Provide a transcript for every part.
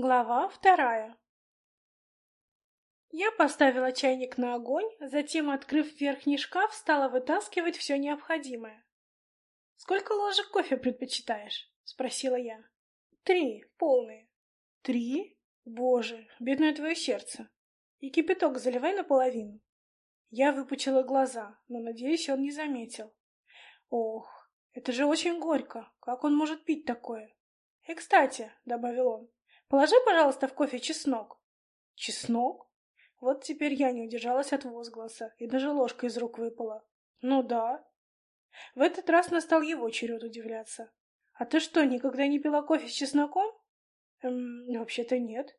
Глава вторая Я поставила чайник на огонь, затем, открыв верхний шкаф, стала вытаскивать все необходимое. «Сколько ложек кофе предпочитаешь?» — спросила я. «Три, полные». «Три? Боже, бедное твое сердце. И кипяток заливай наполовину». Я выпучила глаза, но, надеюсь, он не заметил. «Ох, это же очень горько. Как он может пить такое?» «И, кстати», — добавил он, Положи, пожалуйста, в кофе чеснок. Чеснок? Вот теперь я не удержалась от возгласа, и даже ложка из рук выпала. Ну да. В этот раз настал его черед удивляться. А ты что, никогда не пила кофе с чесноком? Эм, вообще-то нет.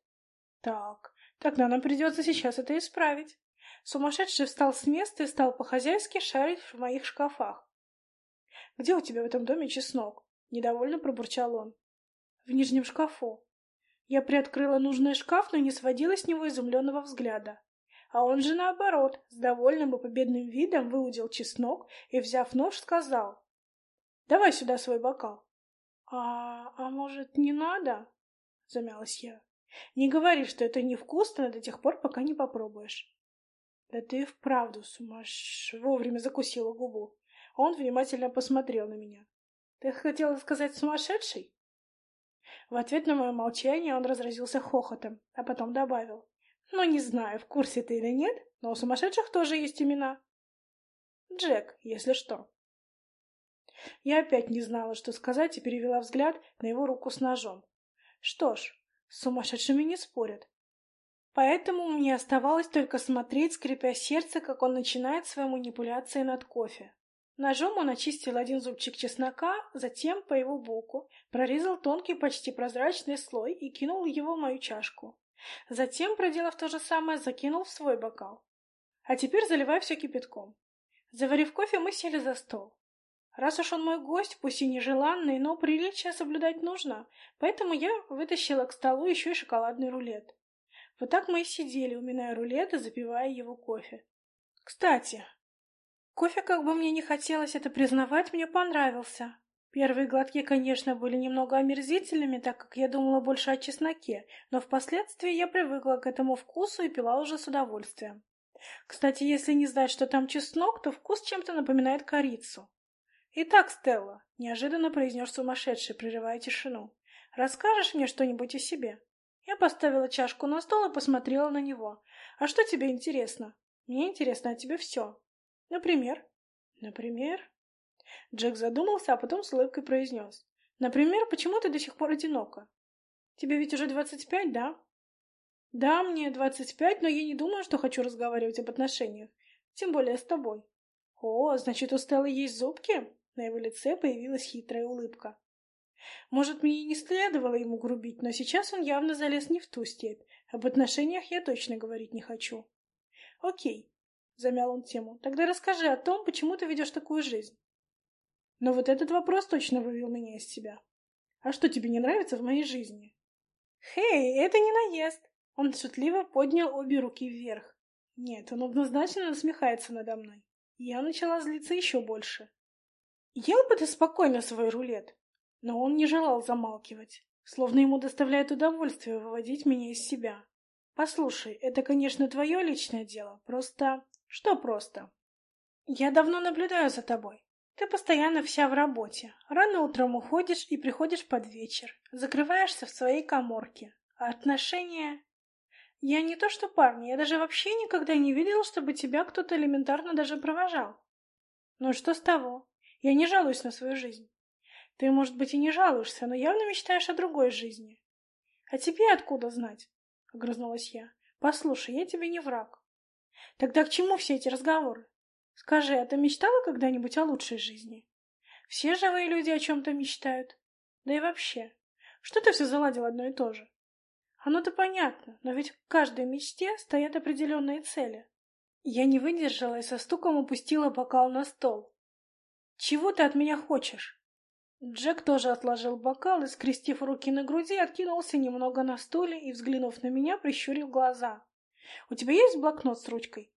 Так, тогда нам придется сейчас это исправить. Сумасшедший встал с места и стал по-хозяйски шарить в моих шкафах. «Где у тебя в этом доме чеснок?» — недовольно пробурчал он. «В нижнем шкафу. Я приоткрыла нужный шкаф, но не сводила с него изумленного взгляда. А он же наоборот, с довольным и победным видом выудил чеснок и, взяв нож, сказал. «Давай сюда свой бокал». «А, а может, не надо?» — замялась я. «Не говори, что это невкусно до тех пор, пока не попробуешь». «Да ты вправду сумаш...» — вовремя закусила губу. Он внимательно посмотрел на меня. «Ты хотела сказать сумасшедший?» В ответ на мое молчание он разразился хохотом, а потом добавил. «Ну, не знаю, в курсе ты или нет, но у сумасшедших тоже есть имена. Джек, если что». Я опять не знала, что сказать, и перевела взгляд на его руку с ножом. Что ж, с сумасшедшими не спорят. Поэтому мне оставалось только смотреть, скрипя сердце, как он начинает свои манипуляции над кофе. Ножом он очистил один зубчик чеснока, затем по его боку прорезал тонкий, почти прозрачный слой и кинул его в мою чашку. Затем, проделав то же самое, закинул в свой бокал. А теперь заливай все кипятком. Заварив кофе, мы сели за стол. Раз уж он мой гость, пусть и нежеланный, но приличие соблюдать нужно, поэтому я вытащила к столу еще и шоколадный рулет. Вот так мы и сидели, уминая рулет и запивая его кофе. Кстати, Кофе, как бы мне не хотелось это признавать, мне понравился. Первые глотки, конечно, были немного омерзительными, так как я думала больше о чесноке, но впоследствии я привыкла к этому вкусу и пила уже с удовольствием. Кстати, если не знать, что там чеснок, то вкус чем-то напоминает корицу. «Итак, Стелла», — неожиданно произнес сумасшедший, прерывая тишину, — «расскажешь мне что-нибудь о себе?» Я поставила чашку на стол и посмотрела на него. «А что тебе интересно?» «Мне интересно о тебе все. Например? Например? Джек задумался, а потом с улыбкой произнес. Например, почему ты до сих пор одинока? Тебе ведь уже двадцать пять, да? Да, мне двадцать пять, но я не думаю, что хочу разговаривать об отношениях. Тем более с тобой. О, значит, у Стеллы есть зубки? На его лице появилась хитрая улыбка. Может, мне и не следовало ему грубить, но сейчас он явно залез не в ту степь. Об отношениях я точно говорить не хочу. Окей, замял он тему. Тогда расскажи о том, почему ты ведешь такую жизнь. Но вот этот вопрос точно вывел меня из себя. А что тебе не нравится в моей жизни? Хей, это не наезд. Он шутливо поднял обе руки вверх. Нет, он однозначно насмехается надо мной. Я начала злиться еще больше. Ел бы ты спокойно свой рулет. Но он не желал замалкивать, словно ему доставляет удовольствие выводить меня из себя. Послушай, это, конечно, твое личное дело, просто что просто? Я давно наблюдаю за тобой. Ты постоянно вся в работе. Рано утром уходишь и приходишь под вечер. Закрываешься в своей коморке. А отношения... Я не то что парни, я даже вообще никогда не видела, чтобы тебя кто-то элементарно даже провожал. Ну что с того? Я не жалуюсь на свою жизнь. Ты, может быть, и не жалуешься, но явно мечтаешь о другой жизни. А тебе откуда знать? — огрызнулась я. Послушай, я тебе не враг. Тогда к чему все эти разговоры? Скажи, а ты мечтала когда-нибудь о лучшей жизни? Все живые люди о чем-то мечтают. Да и вообще, что ты все заладил одно и то же? Оно-то понятно, но ведь в каждой мечте стоят определенные цели. Я не выдержала и со стуком упустила бокал на стол. «Чего ты от меня хочешь?» Джек тоже отложил бокал и, скрестив руки на груди, откинулся немного на стуле и, взглянув на меня, прищурил глаза. У тебя есть блокнот с ручкой?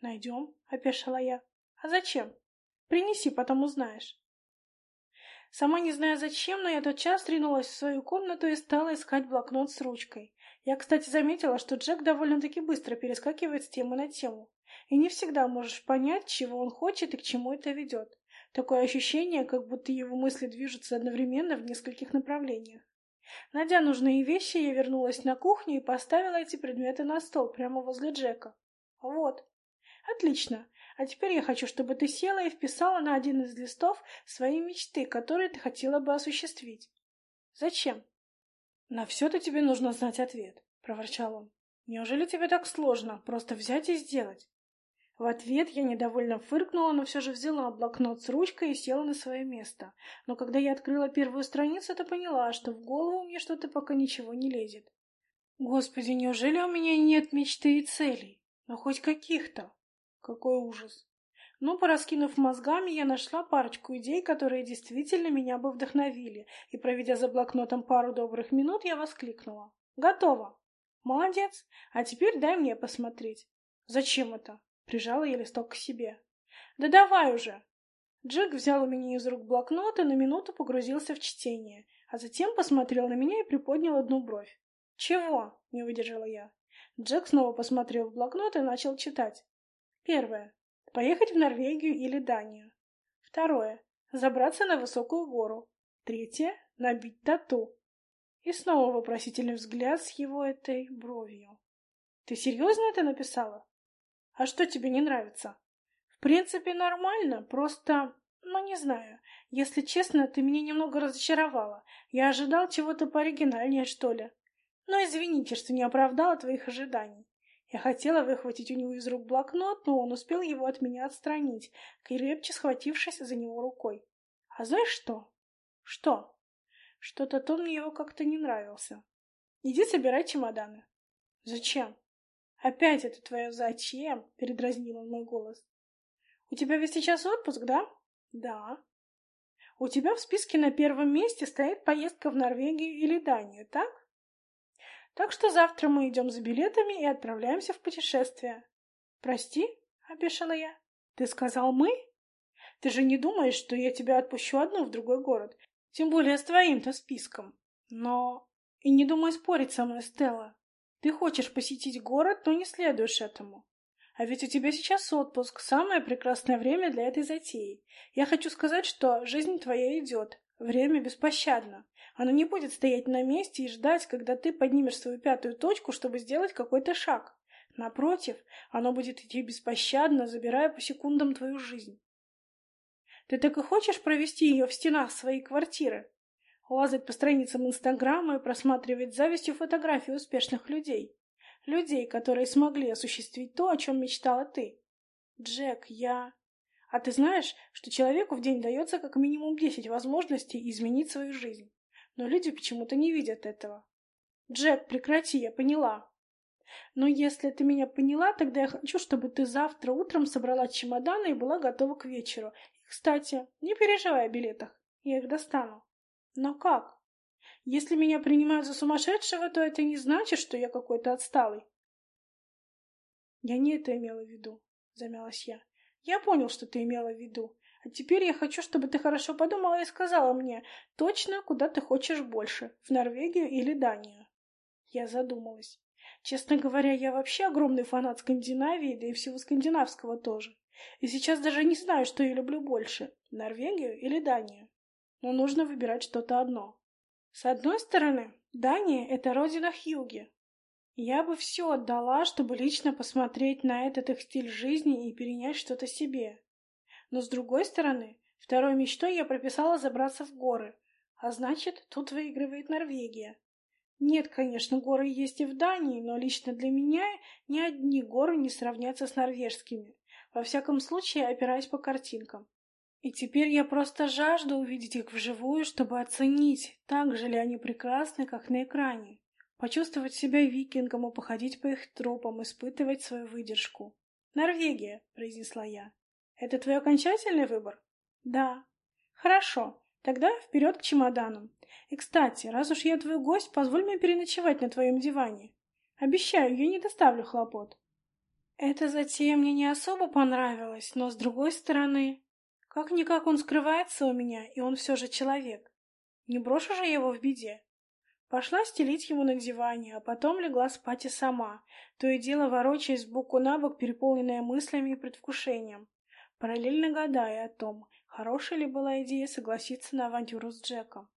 Найдем, опешила я. А зачем? Принеси, потом узнаешь. Сама не зная зачем, но я тотчас ринулась в свою комнату и стала искать блокнот с ручкой. Я, кстати, заметила, что Джек довольно-таки быстро перескакивает с темы на тему. И не всегда можешь понять, чего он хочет и к чему это ведет. Такое ощущение, как будто его мысли движутся одновременно в нескольких направлениях. Найдя нужные вещи, я вернулась на кухню и поставила эти предметы на стол прямо возле Джека. Вот. Отлично. А теперь я хочу, чтобы ты села и вписала на один из листов свои мечты, которые ты хотела бы осуществить. Зачем? На все-то тебе нужно знать ответ, проворчал он. Неужели тебе так сложно просто взять и сделать? В ответ я недовольно фыркнула, но все же взяла блокнот с ручкой и села на свое место. Но когда я открыла первую страницу, то поняла, что в голову мне что-то пока ничего не лезет. Господи, неужели у меня нет мечты и целей? Ну, хоть каких-то. Какой ужас. Но, пораскинув мозгами, я нашла парочку идей, которые действительно меня бы вдохновили, и, проведя за блокнотом пару добрых минут, я воскликнула. «Готово!» «Молодец! А теперь дай мне посмотреть». «Зачем это?» Прижала я листок к себе. «Да давай уже!» Джек взял у меня из рук блокнот и на минуту погрузился в чтение, а затем посмотрел на меня и приподнял одну бровь. «Чего?» — не выдержала я. Джек снова посмотрел в блокнот и начал читать. Первое. Поехать в Норвегию или Данию. Второе. Забраться на высокую гору. Третье. Набить тату. И снова вопросительный взгляд с его этой бровью. «Ты серьезно это написала?» А что тебе не нравится? В принципе, нормально, просто... Ну, не знаю. Если честно, ты меня немного разочаровала. Я ожидал чего-то пооригинальнее, что ли. Но извините, что не оправдала твоих ожиданий. Я хотела выхватить у него из рук блокнот, но он успел его от меня отстранить, крепче схватившись за него рукой. А знаешь что? Что? Что-то тон мне его как-то не нравился. Иди собирай чемоданы. Зачем? «Опять это твое зачем?» — передразнил он мой голос. «У тебя ведь сейчас отпуск, да?» «Да». «У тебя в списке на первом месте стоит поездка в Норвегию или Данию, так?» «Так что завтра мы идем за билетами и отправляемся в путешествие». «Прости?» — опешила я. «Ты сказал «мы»?» «Ты же не думаешь, что я тебя отпущу одну в другой город, тем более с твоим-то списком?» «Но...» «И не думай спорить со мной, Стелла. Ты хочешь посетить город, но не следуешь этому. А ведь у тебя сейчас отпуск, самое прекрасное время для этой затеи. Я хочу сказать, что жизнь твоя идет, время беспощадно. Оно не будет стоять на месте и ждать, когда ты поднимешь свою пятую точку, чтобы сделать какой-то шаг. Напротив, оно будет идти беспощадно, забирая по секундам твою жизнь. Ты так и хочешь провести ее в стенах своей квартиры? Лазать по страницам Инстаграма и просматривать завистью фотографии успешных людей. Людей, которые смогли осуществить то, о чем мечтала ты. Джек, я... А ты знаешь, что человеку в день дается как минимум десять возможностей изменить свою жизнь. Но люди почему-то не видят этого. Джек, прекрати, я поняла. Но если ты меня поняла, тогда я хочу, чтобы ты завтра утром собрала чемоданы и была готова к вечеру. И, кстати, не переживай о билетах, я их достану. Но как? Если меня принимают за сумасшедшего, то это не значит, что я какой-то отсталый. Я не это имела в виду, замялась я. Я понял, что ты имела в виду. А теперь я хочу, чтобы ты хорошо подумала и сказала мне точно, куда ты хочешь больше, в Норвегию или Данию. Я задумалась. Честно говоря, я вообще огромный фанат Скандинавии, да и всего скандинавского тоже. И сейчас даже не знаю, что я люблю больше, Норвегию или Данию но нужно выбирать что-то одно. С одной стороны, Дания — это родина Хьюги. Я бы все отдала, чтобы лично посмотреть на этот их стиль жизни и перенять что-то себе. Но с другой стороны, второй мечтой я прописала забраться в горы, а значит, тут выигрывает Норвегия. Нет, конечно, горы есть и в Дании, но лично для меня ни одни горы не сравнятся с норвежскими. Во всяком случае, опираясь по картинкам. И теперь я просто жажду увидеть их вживую, чтобы оценить, так же ли они прекрасны, как на экране. Почувствовать себя викингом и походить по их тропам, испытывать свою выдержку. «Норвегия», — произнесла я. «Это твой окончательный выбор?» «Да». «Хорошо. Тогда вперед к чемоданам. И, кстати, раз уж я твой гость, позволь мне переночевать на твоем диване. Обещаю, я не доставлю хлопот». Эта затея мне не особо понравилась, но, с другой стороны, Как-никак он скрывается у меня, и он все же человек. Не брошу же его в беде. Пошла стелить ему на диване, а потом легла спать и сама, то и дело ворочаясь сбоку на бок, переполненная мыслями и предвкушением, параллельно гадая о том, хорошая ли была идея согласиться на авантюру с Джеком.